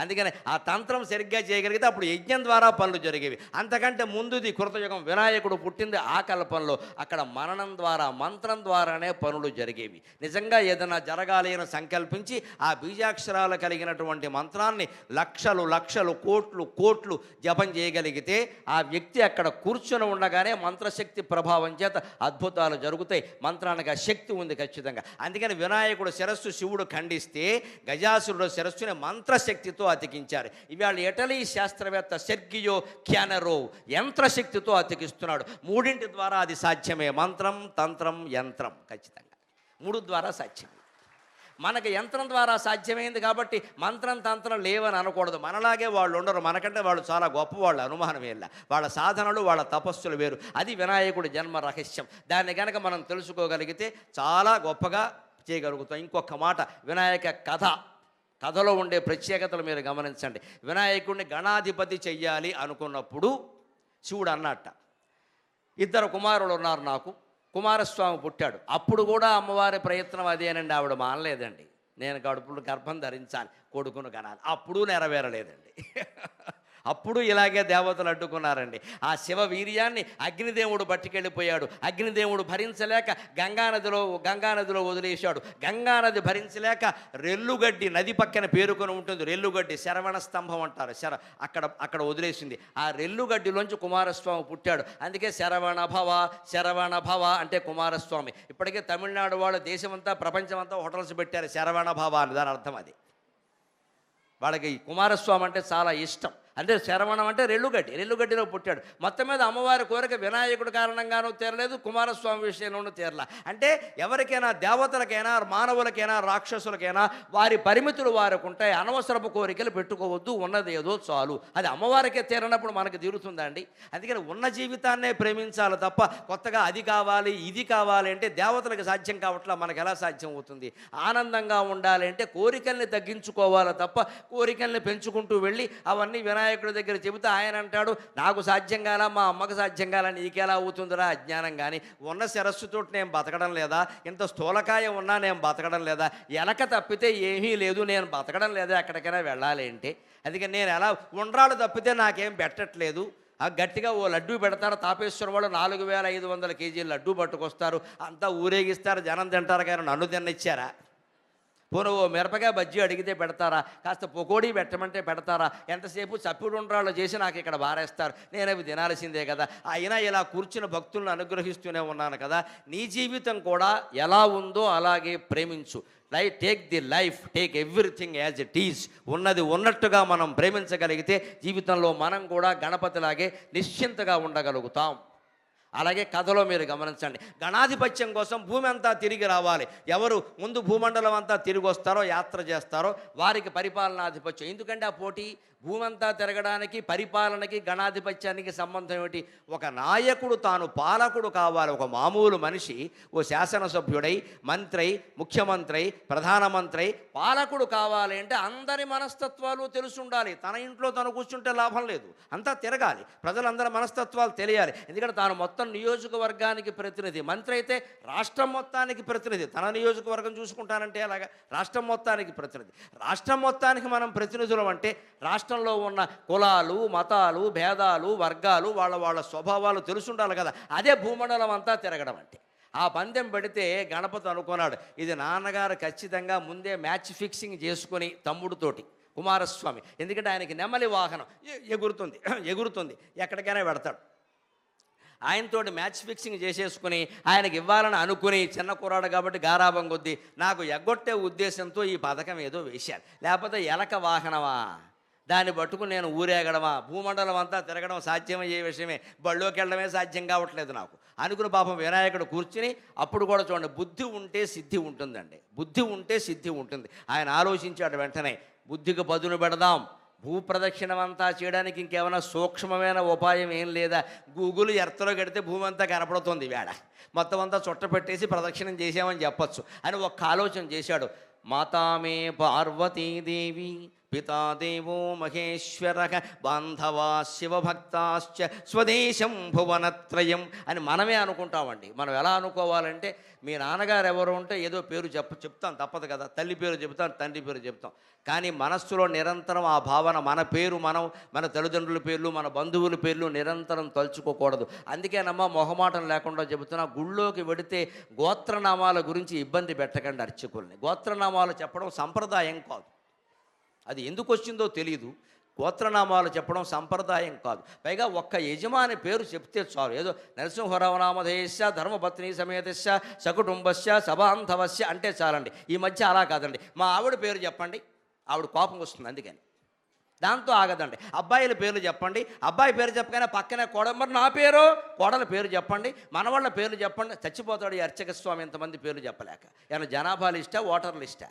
అందుకని ఆ తంత్రం సరిగ్గా చేయగలిగితే అప్పుడు యజ్ఞం ద్వారా పనులు జరిగేవి. అంతకంటే ముందుది కృతయుగం వినాయకుడు పుట్టింది ఆ కల్పంలో అక్కడ మననం ద్వారా మంత్రం ద్వారానే పనులు జరిగేవి. నిజంగా ఏదైనా జరగాలి అని సంకల్పించి ఆ బీజాక్షరాలు కలిగినటువంటి మంత్రాన్ని లక్షలు లక్షలు కోట్లు కోట్లు జపం చేయగలిగితే ఆ వ్యక్తి అక్కడ కూర్చొని ఉండగానే మంత్రశక్తి ప్రభావం చేత అద్భుతాలు జరుగుతాయి. మంత్రానికి ఆ శక్తి ఉంది ఖచ్చితంగా. అందుకని వినాయకుడు శిరస్సు శివుడు ఖండిస్తే గజాసురుడు శిరస్సుని మంత్రశక్తితో అతికించారు. ఇవాళ ఇటలీ శాస్త్రవేత్త సెర్గియో క్యానరో యంత్రశక్తితో అతికిస్తున్నాడు. మూడింటి ద్వారా అది సాధ్యమే. మంత్రం తంత్రం యంత్రం ఖచ్చితంగా. మూడు ద్వారా సాధ్యం మనకి యంత్రం ద్వారా సాధ్యమైంది కాబట్టి మంత్రం తంత్రం లేవని అనకూడదు. మనలాగే వాళ్ళు ఉండరు. మనకంటే వాళ్ళు చాలా గొప్పవాళ్ళు. అనుమానం ఏళ్ళ వాళ్ళ సాధనలు వాళ్ళ తపస్సులు వేరు. అది వినాయకుడి జన్మ రహస్యం. దాన్ని కనుక మనం తెలుసుకోగలిగితే చాలా గొప్పగా చేయగలుగుతాం. ఇంకొక మాట వినాయక కథ. కథలో ఉండే ప్రత్యేకతలు మీరు గమనించండి. వినాయకుడిని గణాధిపతి చెయ్యాలి అనుకున్నప్పుడు శివుడు అన్నట్ట ఇద్దరు కుమారులు ఉన్నారు నాకు. కుమారస్వామి పుట్టాడు. అప్పుడు కూడా అమ్మవారి ప్రయత్నం అదేనండి ఆవిడ మానలేదండి. నేను కడుపులు గర్భం ధరించాలి కొడుకును కనాలి అప్పుడు నెరవేరలేదండి. అప్పుడు ఇలాగే దేవతలు అడ్డుకున్నారండి. ఆ శివ వీర్యాన్ని అగ్నిదేవుడు పట్టుకెళ్ళిపోయాడు. అగ్నిదేవుడు భరించలేక గంగానదిలో గంగానదిలో వదిలేశాడు. గంగానది భరించలేక రెల్లుగడ్డి నది పక్కన పేరుకొని ఉంటుంది. రెల్లుగడ్డి శరవణ స్తంభం అంటారు. శర అక్కడ అక్కడ వదిలేసింది. ఆ రెల్లుగడ్డిలోంచి కుమారస్వామి పుట్టాడు. అందుకే శరవణ భవ శరవణ భవ అంటే కుమారస్వామి. ఇప్పటికే తమిళనాడు వాళ్ళు దేశమంతా ప్రపంచమంతా హోటల్స్ పెట్టారు శరవణ భవ అని. దాని అర్థం అది. వాళ్ళకి కుమారస్వామి అంటే చాలా ఇష్టం. అంటే శరవణం అంటే రెల్లుగడ్డి రెల్లుగడ్డిలో పుట్టాడు. మొత్తం మీద అమ్మవారి కోరిక వినాయకుడి కారణంగానూ తీరలేదు కుమారస్వామి విషయంలోనూ తీరల. అంటే ఎవరికైనా దేవతలకైనా మానవులకైనా రాక్షసులకైనా వారి పరిమితులు వారికి ఉంటాయి అనవసరపు కోరికలు పెట్టుకోవద్దు ఉన్నది ఏదో చాలు. అది అమ్మవారికే తీరనప్పుడు మనకు తీరుతుందండి అందుకని ఉన్న జీవితాన్నే ప్రేమించాలి తప్ప కొత్తగా అది కావాలి ఇది కావాలి అంటే దేవతలకు సాధ్యం కావట్లా మనకు ఎలా సాధ్యం అవుతుంది? ఆనందంగా ఉండాలి అంటే కోరికల్ని తగ్గించుకోవాలి తప్ప కోరికల్ని పెంచుకుంటూ వెళ్ళి అవన్నీ వినాయక నాయకుడి దగ్గర చెబితే ఆయన అంటాడు నాకు సాధ్యం కాలా మా అమ్మకు సాధ్యం కాలా నీకెలా అవుతుందిరా అజ్ఞానం కానీ ఉన్న శిరస్సుతో నేను బతకడం లేదా? ఇంత స్థూలకాయ ఉన్నా నేను బతకడం లేదా? ఎలక తప్పితే ఏమీ లేదు నేను బతకడం లేదా? ఎక్కడికైనా వెళ్ళాలి అంటే అందుకని నేను ఎలా ఉండ్రాలు తప్పితే నాకేం పెట్టట్లేదు. ఆ గట్టిగా ఓ లడ్డూ పెడతారు తాపేశ్వరం వాళ్ళు నాలుగు వేల ఐదు వందల కేజీలు లడ్డూ పట్టుకొస్తారు. అంతా ఊరేగిస్తారు జనం తింటారు కానీ నన్ను తిన్నిచ్చారా పోను ఓ మిరపకాయ బజ్జీ అడిగితే పెడతారా? కాస్త పొకోడీ పెట్టమంటే పెడతారా? ఎంతసేపు చప్పుడు ఉండ్రాళ్ళు చేసి నాకు ఇక్కడ బారేస్తారు? నేను అవి తినాల్సిందే కదా. అయినా ఇలా కూర్చుని భక్తులను అనుగ్రహిస్తూనే ఉన్నాను కదా. నీ జీవితం కూడా ఎలా ఉందో అలాగే ప్రేమించు. Life take the life take everything as it is. ఉన్నది ఉన్నట్టుగా మనం ప్రేమించగలిగితే జీవితంలో మనం కూడా గణపతిలాగే నిశ్చింతగా ఉండగలుగుతాం. అలాగే కథలో మీరు గమనించండి. గణాధిపత్యం కోసం భూమి అంతా తిరిగి రావాలి. ఎవరు ముందు భూమండలం అంతా తిరిగి వస్తారో యాత్ర చేస్తారో వారికి పరిపాలనాధిపత్యం. ఎందుకంటే ఆ పోటీ భూమంతా తిరగడానికి పరిపాలనకి గణాధిపత్యానికి సంబంధం ఏమిటి? ఒక నాయకుడు తాను పాలకుడు కావాలి. ఒక మామూలు మనిషి ఓ శాసనసభ్యుడై మంత్రి ముఖ్యమంత్రి ప్రధానమంత్రి పాలకుడు కావాలి అంటే అందరి మనస్తత్వాలు తెలుసుండాలి. తన ఇంట్లో తను కూర్చుంటే లాభం లేదు. అంతా తిరగాలి. ప్రజలందరి మనస్తత్వాలు తెలియాలి. ఎందుకంటే తాను మొత్తం నియోజకవర్గానికి ప్రతినిధి. మంత్రి అయితే రాష్ట్రం మొత్తానికి ప్రతినిధి. తన నియోజకవర్గం చూసుకుంటానంటే అలాగా? రాష్ట్రం మొత్తానికి ప్రతినిధి. రాష్ట్రం మొత్తానికి మనం ప్రతినిధులం అంటే రాష్ట్రంలో ఉన్న కులాలు మతాలు భేదాలు వర్గాలు వాళ్ళ వాళ్ళ స్వభావాలు తెలుసుండాలి కదా. అదే భూమండలం అంతా తిరగడం అంటే. ఆ పందెం పెడితే గణపతి అనుకున్నాడు ఇది నాన్నగారు ఖచ్చితంగా ముందే మ్యాచ్ ఫిక్సింగ్ చేసుకొని తమ్ముడితోటి కుమారస్వామి. ఎందుకంటే ఆయనకి నెమలి వాహనం ఎగురుతుంది ఎగురుతుంది. ఎక్కడికైనా పెడతాడు ఆయనతోటి మ్యాచ్ ఫిక్సింగ్ చేసేసుకుని ఆయనకి ఇవ్వాలని అనుకుని చిన్న కుర్రాడు కాబట్టి గారాభం కొద్దీ నాకు ఎగ్గొట్టే ఉద్దేశంతో ఈ పథకం ఏదో వేశారు. లేకపోతే ఎలక వాహనమా? దాన్ని పట్టుకుని నేను ఊరేగడమా? భూమండలం అంతా తిరగడం సాధ్యమయ్యే విషయమే. బళ్ళోకి వెళ్ళడమే సాధ్యం కావట్లేదు నాకు. అనుకుని పాపం వినాయకుడు కూర్చుని అప్పుడు కూడా చూడండి బుద్ధి ఉంటే సిద్ధి ఉంటుందండి. బుద్ధి ఉంటే సిద్ధి ఉంటుంది. ఆయన ఆలోచించాడు వెంటనే బుద్ధికి పదును పెడదాం. భూప్రదక్షిణమంతా చేయడానికి ఇంకేమైనా సూక్ష్మమైన ఉపాయం ఏం లేదా? గూగుల్ ఎర్తలో కడితే భూమి అంతా కనపడుతుంది వేడ మొత్తం అంతా చుట్ట పెట్టేసి ప్రదక్షిణం చేసామని చెప్పచ్చు అని ఒక్క ఆలోచన చేశాడు. మాతామే పార్వతీదేవి పితాదేవో మహేశ్వర బాంధవా శివభక్తాశ్చ స్వదేశం భువనత్రయం అని మనమే అనుకుంటామండి. మనం ఎలా అనుకోవాలంటే మీ నాన్నగారు ఎవరు ఉంటే ఏదో పేరు చెప్ప చెప్తాం తప్పదు కదా. తల్లి పేరు చెప్తాం తండ్రి పేరు చెప్తాం కానీ మనస్సులో నిరంతరం ఆ భావన మన పేరు మనం మన తల్లిదండ్రుల పేర్లు మన బంధువుల పేర్లు నిరంతరం తలుచుకోకూడదు. అందుకేనమ్మా మొహమాటం లేకుండా చెబుతున్నా గుళ్ళోకి వెడితే గోత్రనామాల గురించి ఇబ్బంది పెట్టకండి అర్చకుల్ని. గోత్రనామాలు చెప్పడం సంప్రదాయం కాదు. అది ఎందుకు వచ్చిందో తెలియదు గోత్రనామాలు చెప్పడం సంప్రదాయం కాదు. పైగా ఒక్క యజమాని పేరు చెప్తే చాలు. ఏదో నరసింహరామనామధేయస్య ధర్మపత్ని సమేతస్య సకుటుంబస్య సభాంధవస్య అంటే చాలండి. ఈ మధ్య అలా కాదండి. మా ఆవిడ పేరు చెప్పండి. ఆవిడ కోపం వస్తుంది అందుకని. దాంతో ఆగదండి. అబ్బాయిల పేర్లు చెప్పండి. అబ్బాయి పేరు చెప్పగానే పక్కనే కోడమ్మరు నా పేరు? కోడల పేరు చెప్పండి. మనవాళ్ళ పేర్లు చెప్పండి. చచ్చిపోతాడు ఈ అర్చక స్వామి ఇంతమంది పేర్లు చెప్పలేక. ఏమైనా జనాభా లిస్టా ఓటర్ లిస్టా?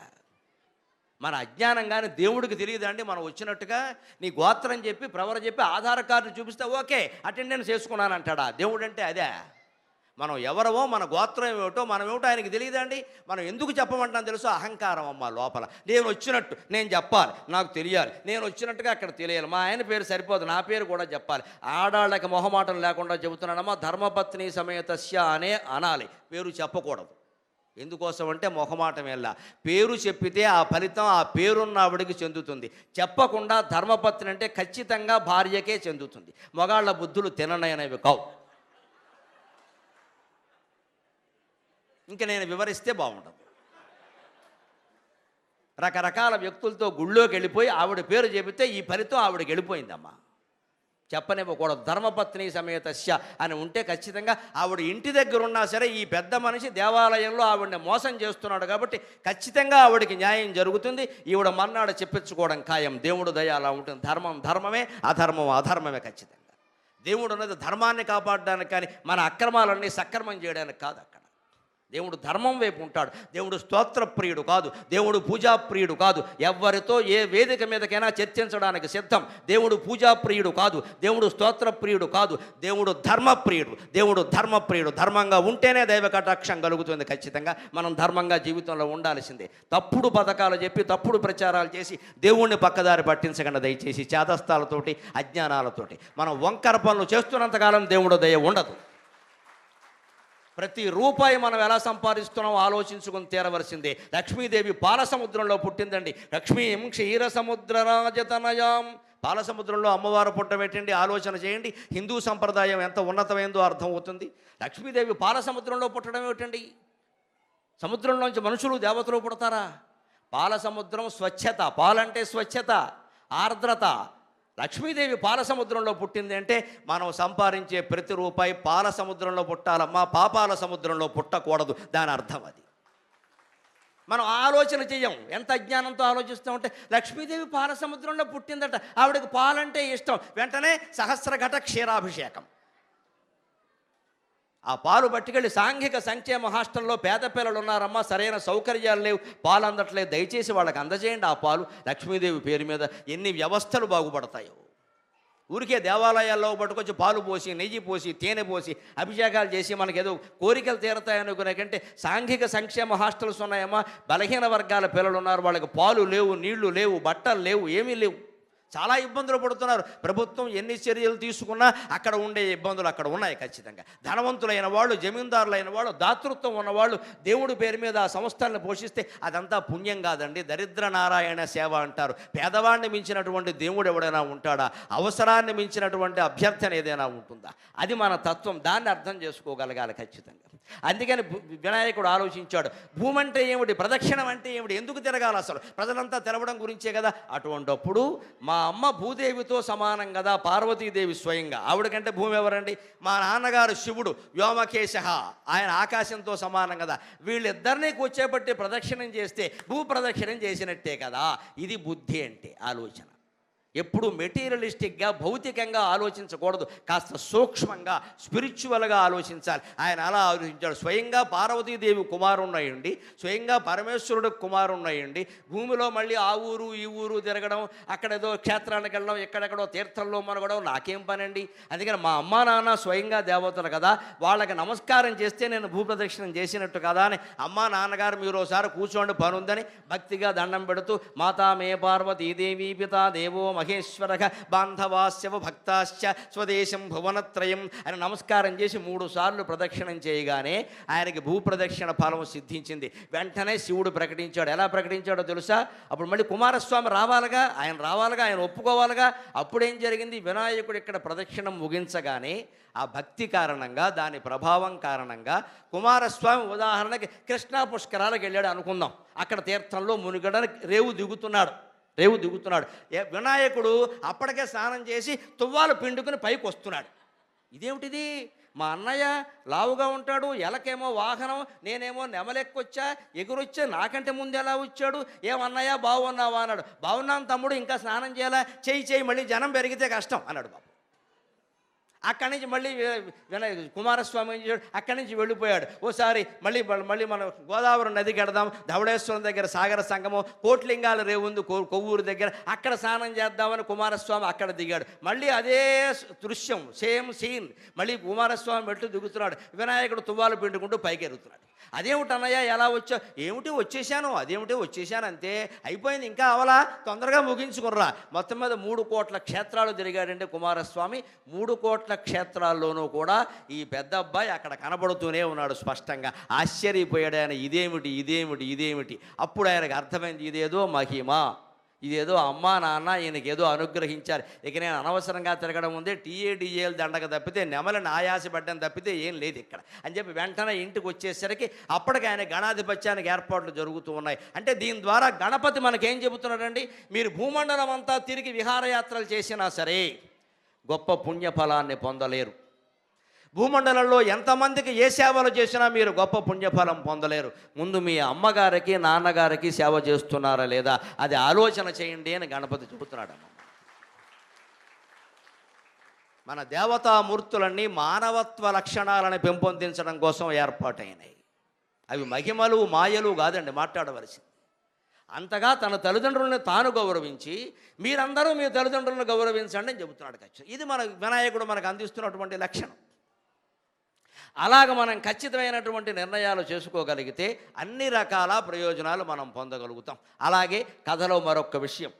మన అజ్ఞానంగానే దేవుడికి తెలియదండి మనం వచ్చినట్టుగా నీ గోత్రం చెప్పి ప్రవర చెప్పి ఆధార్ కార్డు చూపిస్తే ఓకే అటెండెన్స్ చేసుకున్నాను అంటాడా దేవుడు అంటే అదే. మనం ఎవరవో మన గోత్రం ఏమిటో మనం ఏమిటో ఆయనకి తెలియదండి మనం ఎందుకు చెప్పమంటాం తెలుసు? అహంకారం అమ్మ లోపల. నేను వచ్చినట్టు నేను చెప్పాలి నాకు తెలియాలి. నేను వచ్చినట్టుగా అక్కడ తెలియాలి. మా ఆయన పేరు సరిపోదు నా పేరు కూడా చెప్పాలి. ఆడాళ్ళకి మొహమాటం లేకుండా చెబుతున్నానమ్మా ధర్మపత్ని సమేతస్య అనే అనాలి. పేరు చెప్పకూడదు. ఎందుకోసం అంటే మొహమాటం వెళ్ళ పేరు చెప్పితే ఆ ఫలితం ఆ పేరున్న ఆవిడికి చెందుతుంది. చెప్పకుండా ధర్మపత్ని అంటే ఖచ్చితంగా భార్యకే చెందుతుంది. మగాళ్ళ బుద్ధులు తిననైనవి కావు. ఇంకా నేను వివరిస్తే బాగుంటుంది రకరకాల వ్యక్తులతో గుళ్ళోకి వెళ్ళిపోయి ఆవిడ పేరు చెబితే ఈ ఫలితం ఆవిడకి వెళ్ళిపోయిందమ్మా. చెప్పనివ్వకూడదు. ధర్మపత్ని సమేతస్య అని ఉంటే ఖచ్చితంగా ఆవిడ ఇంటి దగ్గర ఉన్నా సరే ఈ పెద్ద మనిషి దేవాలయంలో ఆవిడని మోసం చేస్తున్నాడు కాబట్టి ఖచ్చితంగా ఆవిడకి న్యాయం జరుగుతుంది. ఈవిడ మన్నాడు చెప్పించుకోవడం ఖాయం. దేవుడు దయ అలా ఉంటుంది. ధర్మం ధర్మమే అధర్మం అధర్మమే ఖచ్చితంగా. దేవుడు అన్నది ధర్మాన్ని కాపాడడానికి కానీ మన అక్రమాలన్నీ సక్రమం చేయడానికి కాదు అక్కడ. దేవుడు ధర్మం వైపు ఉంటాడు. దేవుడు స్తోత్రప్రియుడు కాదు. దేవుడు పూజా ప్రియుడు కాదు. ఎవరితో ఏ వేదిక మీదకైనా చర్చించడానికి సిద్ధం. దేవుడు పూజా ప్రియుడు కాదు. దేవుడు స్తోత్రప్రియుడు కాదు. దేవుడు ధర్మప్రియుడు దేవుడు ధర్మప్రియుడు ధర్మంగా ఉంటేనే దైవ కటాక్షం కలుగుతుంది ఖచ్చితంగా. మనం ధర్మంగా జీవితంలో ఉండాల్సిందే. తప్పుడు పథకాలు చెప్పి తప్పుడు ప్రచారాలు చేసి దేవుణ్ణి పక్కదారి పట్టించకుండా దయచేసి చేతస్థాలతోటి అజ్ఞానాలతోటి. మనం వంకర పనులు చేస్తున్నంతకాలం దేవుడు దయ ఉండదు. ప్రతి రూపాయి మనం ఎలా సంపాదిస్తున్నామో ఆలోచించుకొని తీరవలసిందే. లక్ష్మీదేవి పాలసముద్రంలో పుట్టిందండి. లక్ష్మీం క్షీర సముద్ర రాజతనయాం. పాలసముద్రంలో అమ్మవారు పుట్టబెట్టండి ఆలోచన చేయండి. హిందూ సంప్రదాయం ఎంత ఉన్నతమైందో అర్థం అవుతుంది. లక్ష్మీదేవి పాలసముద్రంలో పుట్టడం ఏమిటండి? సముద్రంలోంచి మనుషులు దేవతలు పుడతారా? పాలసముద్రం స్వచ్ఛత పాలంటే స్వచ్ఛత ఆర్ద్రత లక్ష్మీదేవి పాలసముద్రంలో పుట్టింది అంటే మనం సంపాదించే ప్రతి రూపాయి పాల సముద్రంలో పుట్టాలమ్మా పాపాల సముద్రంలో పుట్టకూడదు. దాని అర్థం అది. మనం ఆలోచన చెయ్యం. ఎంత అజ్ఞానంతో ఆలోచిస్తామంటే లక్ష్మీదేవి పాల సముద్రంలో పుట్టిందట. ఆవిడకి పాలంటే ఇష్టం. వెంటనే సహస్రఘట క్షీరాభిషేకం. ఆ పాలు పట్టుకెళ్ళి సాంఘిక సంక్షేమ హాస్టల్లో పేద పిల్లలు ఉన్నారమ్మా సరైన సౌకర్యాలు లేవు. పాలు అందట్లేదు. దయచేసి వాళ్ళకి అందజేయండి ఆ పాలు. లక్ష్మీదేవి పేరు మీద ఎన్ని వ్యవస్థలు బాగుపడతాయో. ఊరికే దేవాలయాల్లో పట్టుకొచ్చి పాలు పోసి నెయ్యి పోసి తేనె పోసి అభిషేకాలు చేసి మనకి ఏదో కోరికలు తీరతాయనుకునే కంటే సాంఘిక సంక్షేమ హాస్టల్స్ ఉన్నాయమ్మా. బలహీన వర్గాల పిల్లలు ఉన్నారు వాళ్ళకి పాలు లేవు నీళ్ళు లేవు బట్టలు లేవు ఏమీ లేవు. చాలా ఇబ్బందులు పడుతున్నారు. ప్రభుత్వం ఎన్ని చర్యలు తీసుకున్నా అక్కడ ఉండే ఇబ్బందులు అక్కడ ఉన్నాయి ఖచ్చితంగా. ధనవంతులైన వాళ్ళు జమీందారులైన వాళ్ళు దాతృత్వం ఉన్నవాళ్ళు దేవుడి పేరు మీద ఆ సంస్థలను పోషిస్తే అదంతా పుణ్యం కాదండి. దరిద్ర నారాయణ సేవ అంటారు. పేదవాడిని మించినటువంటి దేవుడు ఎవడైనా ఉంటాడా? అవసరాన్ని మించినటువంటి అభ్యర్థన ఏదైనా ఉంటుందా? అది మన తత్వం. దాన్ని అర్థం చేసుకోగలగాలి ఖచ్చితంగా. అందుకని భూ- వినాయకుడు ఆలోచించాడు. భూమి అంటే ఏమిటి? ప్రదక్షిణం అంటే ఏమిటి? ఎందుకు తిరగాలి అసలు? ప్రజలంతా తెరవడం గురించే కదా? అటువంటిప్పుడు మా అమ్మ భూదేవితో సమానం కదా పార్వతీదేవి స్వయంగా. ఆవిడకంటే భూమి ఎవరండి? మా నాన్నగారు శివుడు వ్యోమకేశ. ఆయన ఆకాశంతో సమానం కదా. వీళ్ళిద్దరినీ కూర్చోబట్టి ప్రదక్షిణం చేస్తే భూ ప్రదక్షిణం చేసినట్టే కదా. ఇది బుద్ధి అంటే ఆలోచన. ఎప్పుడు మెటీరియలిస్టిక్గా భౌతికంగా ఆలోచించకూడదు. కాస్త సూక్ష్మంగా స్పిరిచువల్గా ఆలోచించాలి. ఆయన అలా ఆలోచించాడు. స్వయంగా పార్వతీదేవి కుమారున్నయ్యండి స్వయంగా పరమేశ్వరుడు కుమారున్నయ్యండి భూమిలో మళ్ళీ ఆ ఊరు ఈ ఊరు తిరగడం అక్కడ ఏదో క్షేత్రానికి వెళ్ళడం ఎక్కడెక్కడో తీర్థంలో మనగడం నాకేం పనండి? అందుకని మా అమ్మా నాన్న స్వయంగా దేవతలు కదా వాళ్ళకి నమస్కారం చేస్తే నేను భూప్రదక్షిణం చేసినట్టు కదా అని అమ్మా నాన్నగారు మీరు ఒకసారి కూర్చోండి పనుందని భక్తిగా దండం పెడుతూ మాతా మే పార్వతీదేవి పితా దేవో మహేశ్వర బాంధవాస్యవ భక్తాశ్చ స్వదేశం భువనత్రయం అని నమస్కారం చేసి మూడు సార్లు ప్రదక్షిణం చేయగానే ఆయనకి భూప్రదక్షిణ ఫలం సిద్ధించింది. వెంటనే శివుడు ప్రకటించాడు. ఎలా ప్రకటించాడో తెలుసా? అప్పుడు మళ్ళీ కుమారస్వామి రావాలిగా? ఆయన రావాలిగా? ఆయన ఒప్పుకోవాలిగా? అప్పుడేం జరిగింది? వినాయకుడు ఇక్కడ ప్రదక్షిణం ముగించగానే ఆ భక్తి కారణంగా దాని ప్రభావం కారణంగా కుమారస్వామి ఉదాహరణకి కృష్ణా పుష్కరాలకు వెళ్ళాడు అనుకుందాం. అక్కడ తీర్థంలో మునిగడ రేవు దిగుతున్నాడు. రేవు దిగుతున్నాడు. వినాయకుడు అప్పటికే స్నానం చేసి తువ్వాలు పిండుకుని పైకి వస్తున్నాడు. ఇదేమిటిది? మా అన్నయ్య లావుగా ఉంటాడు ఎలకేమో వాహనం నేనేమో నెమలెక్కొచ్చా ఎగురొచ్చా నాకంటే ముందు ఎలా వచ్చాడు? ఏమన్నయ్య బాగున్నావా అన్నాడు. బాగున్నాను తమ్ముడు ఇంకా స్నానం చేయాలా? చేయి చేయి మళ్ళీ జనం పెరిగితే కష్టం అన్నాడు బాబు. అక్కడి నుంచి మళ్ళీ వి- వినయ్ కుమారస్వామి ఏం చేశాడు అక్కడి నుంచి వెళ్ళిపోయాడు. ఓసారి మళ్ళీ మళ్ళీ మనం గోదావరి నదికి వెడదాం ధవళేశ్వరం దగ్గర సాగర సంగమం కోట్లింగాల రేవుంది కో- కొవ్వూరు దగ్గర అక్కడ స్నానం చేద్దామని కుమారస్వామి అక్కడ దిగాడు. మళ్ళీ అదే స్- దృశ్యం సేమ్ సీన్. మళ్ళీ కుమారస్వామి మెట్లు దిగుతున్నాడు. వినాయకుడు తువ్వాలు పిండుకుంటూ పైకి ఎరుగుతున్నాడు అదేమిటి అన్నయ్య ఎలా వచ్చా? ఏమిటి వచ్చేసాను అదేమిటి వచ్చేసాను అంతే అయిపోయింది ఇంకా అవలా? తొందరగా ముగించుకుర్రా. మొత్తం మీద మూడు కోట్ల క్షేత్రాలు తిరిగాడంటే కుమారస్వామి. మూడు కోట్ల క్షేత్రాల్లోనూ కూడా ఈ పెద్ద అబ్బాయి అక్కడ కనబడుతూనే ఉన్నాడు స్పష్టంగా. ఆశ్చర్యపోయాడు ఆయన ఇదేమిటి ఇదేమిటి ఇదేమిటి? అప్పుడు ఆయనకు అర్థమైంది ఇదేదో మహిమ. ఇదేదో అమ్మా నాన్న ఈయనకి ఏదో అనుగ్రహించారు ఇక నేను అనవసరంగా తిరగడం ఉంది. టీఏడిఏలు దండగ తప్పితే నెమలను ఆయాసపడ్డం తప్పితే ఏం లేదు ఇక్కడ. అని చెప్పి వెంటనే ఇంటికి వచ్చేసరికి అప్పటికి ఆయన గణాధిపత్యానికి ఏర్పాట్లు జరుగుతూ ఉన్నాయి. అంటే దీని ద్వారా గణపతి మనకేం చెబుతున్నాడండి? మీరు భూమండలం అంతా తిరిగి విహారయాత్రలు చేసినా సరే గొప్ప పుణ్యఫలాన్ని పొందలేరు. భూమండలంలో ఎంతమందికి ఏ సేవలు చేసినా మీరు గొప్ప పుణ్యఫలం పొందలేరు. ముందు మీ అమ్మగారికి నాన్నగారికి సేవ చేస్తున్నారా లేదా? అది ఆలోచన చేయండి అని గణపతి చెబుతున్నాడు మన దేవతామూర్తులన్నీ మానవత్వ లక్షణాలను పెంపొందించడం కోసం ఏర్పాటైనాయి. అవి మహిమలు మాయలు కాదండి మాట్లాడవలసింది. అంతగా తన తల్లిదండ్రులను తాను గౌరవించి మీరందరూ మీ తల్లిదండ్రులను గౌరవించండి అని చెబుతున్నాడు ఖచ్చితంగా. ఇది మన వినాయకుడు మనకు అందిస్తున్నటువంటి లక్షణం. అలాగ మనం ఖచ్చితమైనటువంటి నిర్ణయాలు చేసుకోగలిగితే అన్ని రకాల ప్రయోజనాలు మనం పొందగలుగుతాం. అలాగే కథలో మరొక విషయం.